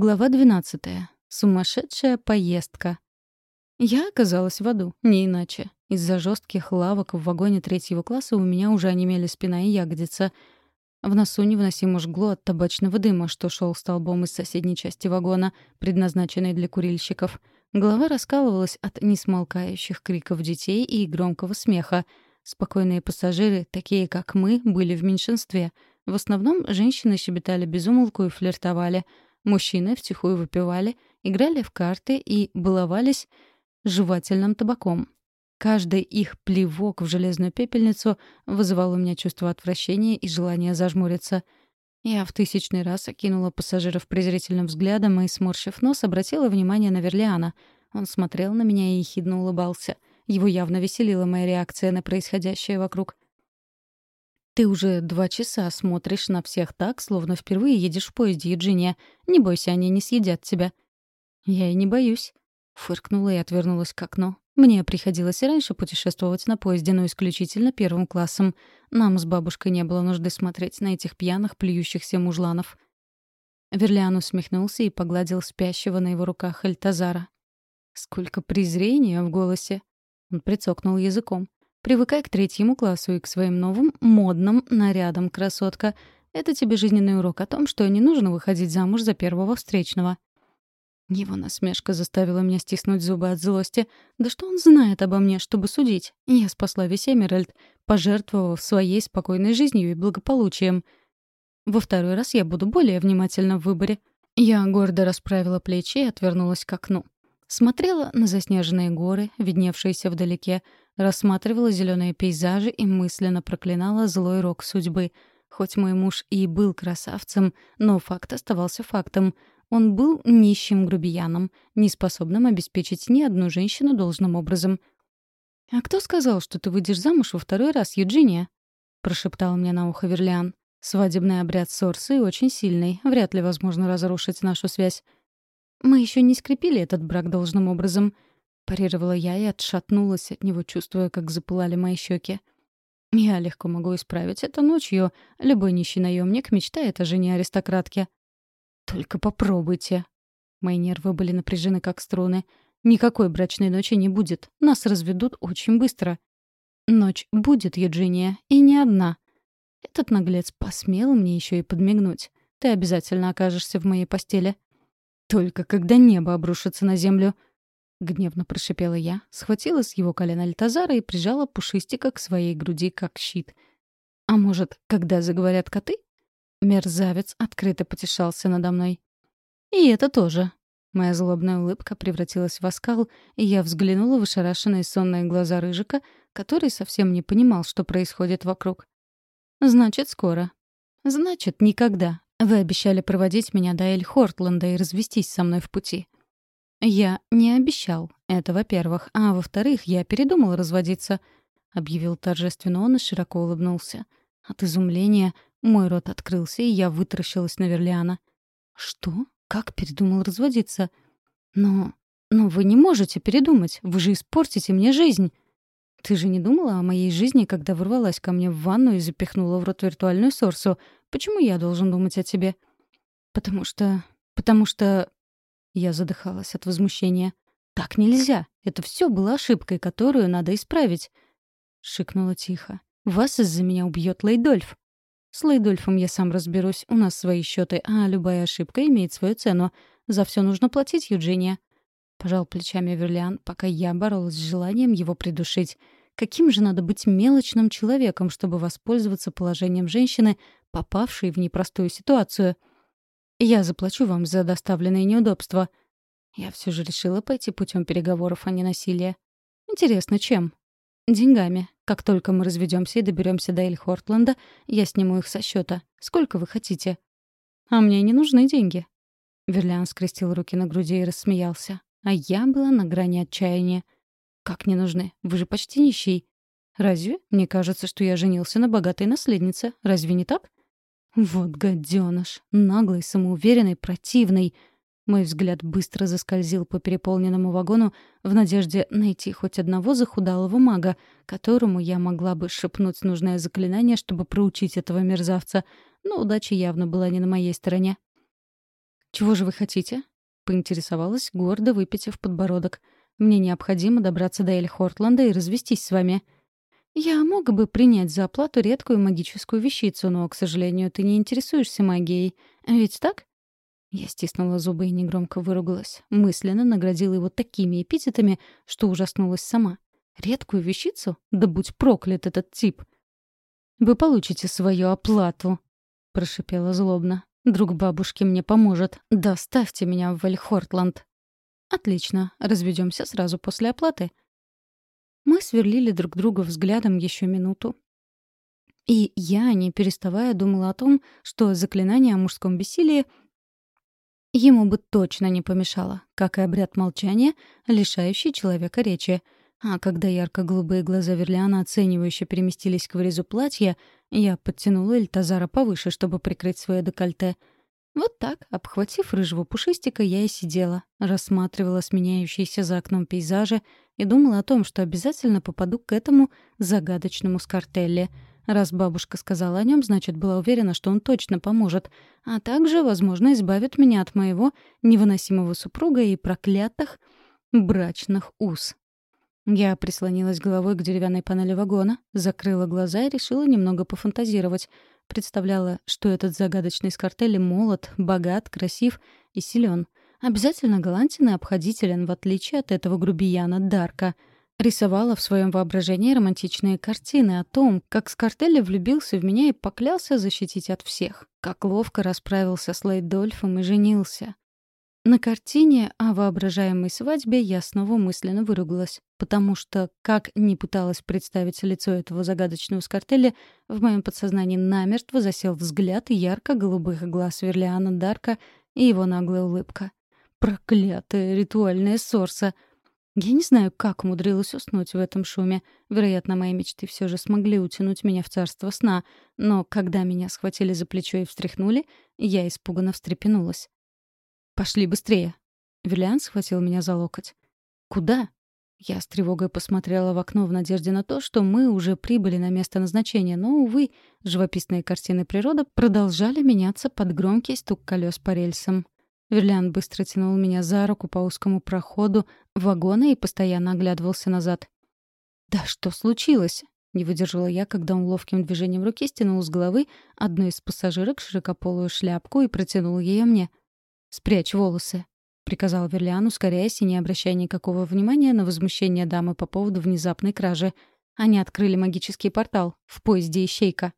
Глава 12. Сумасшедшая поездка. Я оказалась в аду, не иначе. Из-за жестких лавок в вагоне третьего класса у меня уже онемели спина и ягодица. В носу невыносимо жгло от табачного дыма, что шел столбом из соседней части вагона, предназначенной для курильщиков. Голова раскалывалась от несмолкающих криков детей и громкого смеха. Спокойные пассажиры, такие как мы, были в меньшинстве. В основном женщины щебетали безумолку и флиртовали — Мужчины втихую выпивали, играли в карты и баловались жевательным табаком. Каждый их плевок в железную пепельницу вызывал у меня чувство отвращения и желание зажмуриться. Я в тысячный раз окинула пассажиров презрительным взглядом и, сморщив нос, обратила внимание на Верлиана. Он смотрел на меня и ехидно улыбался. Его явно веселила моя реакция на происходящее вокруг — ты уже два часа смотришь на всех так, словно впервые едешь в поезде, Евгения. Не бойся, они не съедят тебя». «Я и не боюсь», — фыркнула и отвернулась к окну. Мне приходилось и раньше путешествовать на поезде, но исключительно первым классом. Нам с бабушкой не было нужды смотреть на этих пьяных, плюющихся мужланов. Верлиан усмехнулся и погладил спящего на его руках Альтазара. Сколько презрения в голосе. Он прицокнул языком. Привыкай к третьему классу и к своим новым модным нарядам, красотка. Это тебе жизненный урок о том, что не нужно выходить замуж за первого встречного. Его насмешка заставила меня стиснуть зубы от злости. Да что он знает обо мне, чтобы судить? Я спасла весь Эмеральд, пожертвовав своей спокойной жизнью и благополучием. Во второй раз я буду более внимательна в выборе. Я гордо расправила плечи и отвернулась к окну. Смотрела на заснеженные горы, видневшиеся вдалеке, рассматривала зеленые пейзажи и мысленно проклинала злой рок судьбы. Хоть мой муж и был красавцем, но факт оставался фактом. Он был нищим грубияном, неспособным обеспечить ни одну женщину должным образом. «А кто сказал, что ты выйдешь замуж во второй раз, Юджиния?» — прошептал мне на ухо Верлиан. «Свадебный обряд Сорсы очень сильный, вряд ли возможно разрушить нашу связь. Мы еще не скрепили этот брак должным образом. Парировала я и отшатнулась от него, чувствуя, как запылали мои щеки. Я легко могу исправить это ночью. Любой нищий наемник мечтает о жене аристократки. Только попробуйте. Мои нервы были напряжены, как струны. Никакой брачной ночи не будет. Нас разведут очень быстро. Ночь будет, Евгения, и не одна. Этот наглец посмел мне еще и подмигнуть. Ты обязательно окажешься в моей постели. Только когда небо обрушится на землю. Гневно прошипела я, схватила с его колена Альтазара и прижала пушистика к своей груди, как щит. А может, когда заговорят коты? Мерзавец открыто потешался надо мной. И это тоже. Моя злобная улыбка превратилась в оскал, и я взглянула в ошарашенные сонные глаза Рыжика, который совсем не понимал, что происходит вокруг. «Значит, скоро. Значит, никогда. Вы обещали проводить меня до Эль-Хортленда и развестись со мной в пути. Я не обещал. Это, во-первых. А во-вторых, я передумал разводиться. Объявил торжественно он и широко улыбнулся. От изумления мой рот открылся, и я вытаращилась на Верлиана. «Что? Как передумал разводиться?» «Но... но вы не можете передумать. Вы же испортите мне жизнь!» «Ты же не думала о моей жизни, когда ворвалась ко мне в ванну и запихнула в рот виртуальную сорсу? Почему я должен думать о тебе?» «Потому что... потому что...» Я задыхалась от возмущения. «Так нельзя. Это все было ошибкой, которую надо исправить». Шикнула тихо. «Вас из-за меня убьет Лейдольф». «С Лейдольфом я сам разберусь. У нас свои счеты, а любая ошибка имеет свою цену. За все нужно платить, Юджиния». Пожал плечами Верлиан, пока я боролась с желанием его придушить. Каким же надо быть мелочным человеком, чтобы воспользоваться положением женщины, попавшей в непростую ситуацию? Я заплачу вам за доставленные неудобства. Я все же решила пойти путем переговоров, а не насилия. Интересно, чем? Деньгами. Как только мы разведемся и доберемся до Эльхортленда, я сниму их со счета. Сколько вы хотите? А мне не нужны деньги. Верлиан скрестил руки на груди и рассмеялся. А я была на грани отчаяния. «Как не нужны? Вы же почти нищий». «Разве? Мне кажется, что я женился на богатой наследнице. Разве не так?» «Вот гаденыш. Наглый, самоуверенный, противный». Мой взгляд быстро заскользил по переполненному вагону в надежде найти хоть одного захудалого мага, которому я могла бы шепнуть нужное заклинание, чтобы проучить этого мерзавца. Но удача явно была не на моей стороне. «Чего же вы хотите?» — поинтересовалась, гордо выпитив подбородок. «Мне необходимо добраться до Эль Хортланда и развестись с вами». «Я мог бы принять за оплату редкую магическую вещицу, но, к сожалению, ты не интересуешься магией. Ведь так?» Я стиснула зубы и негромко выругалась. Мысленно наградила его такими эпитетами, что ужаснулась сама. «Редкую вещицу? Да будь проклят этот тип!» «Вы получите свою оплату», — прошипела злобно. «Друг бабушки мне поможет. Доставьте меня в Вальхортланд». «Отлично. Разведемся сразу после оплаты». Мы сверлили друг друга взглядом еще минуту. И я, не переставая, думала о том, что заклинание о мужском бессилии ему бы точно не помешало, как и обряд молчания, лишающий человека речи — а когда ярко-голубые глаза Верлиана оценивающе переместились к вырезу платья, я подтянула Эльтазара повыше, чтобы прикрыть свое декольте. Вот так, обхватив рыжего пушистика, я и сидела, рассматривала сменяющиеся за окном пейзажи и думала о том, что обязательно попаду к этому загадочному скартелле. Раз бабушка сказала о нем, значит, была уверена, что он точно поможет, а также, возможно, избавит меня от моего невыносимого супруга и проклятых брачных уз. Я прислонилась головой к деревянной панели вагона, закрыла глаза и решила немного пофантазировать. Представляла, что этот загадочный скартель молод, богат, красив и силен. Обязательно галантен и обходителен, в отличие от этого грубияна Дарка. Рисовала в своем воображении романтичные картины о том, как Скартелли влюбился в меня и поклялся защитить от всех, как ловко расправился с Лейдольфом и женился, на картине о воображаемой свадьбе я снова мысленно выругалась, потому что, как ни пыталась представить лицо этого загадочного скартеля, в моем подсознании намертво засел взгляд ярко-голубых глаз Верлиана Дарка и его наглая улыбка. Проклятая ритуальная сорса! Я не знаю, как умудрилась уснуть в этом шуме. Вероятно, мои мечты все же смогли утянуть меня в царство сна, но когда меня схватили за плечо и встряхнули, я испуганно встрепенулась. «Пошли быстрее!» Виллиан схватил меня за локоть. «Куда?» Я с тревогой посмотрела в окно в надежде на то, что мы уже прибыли на место назначения, но, увы, живописные картины природы продолжали меняться под громкий стук колес по рельсам. Верлиан быстро тянул меня за руку по узкому проходу вагона и постоянно оглядывался назад. «Да что случилось?» — не выдержала я, когда он ловким движением руки стянул с головы одну из пассажирок широкополую шляпку и протянул ее мне. «Спрячь волосы», — приказал Верлиан, ускоряясь и не обращая никакого внимания на возмущение дамы по поводу внезапной кражи. Они открыли магический портал в поезде «Ищейка».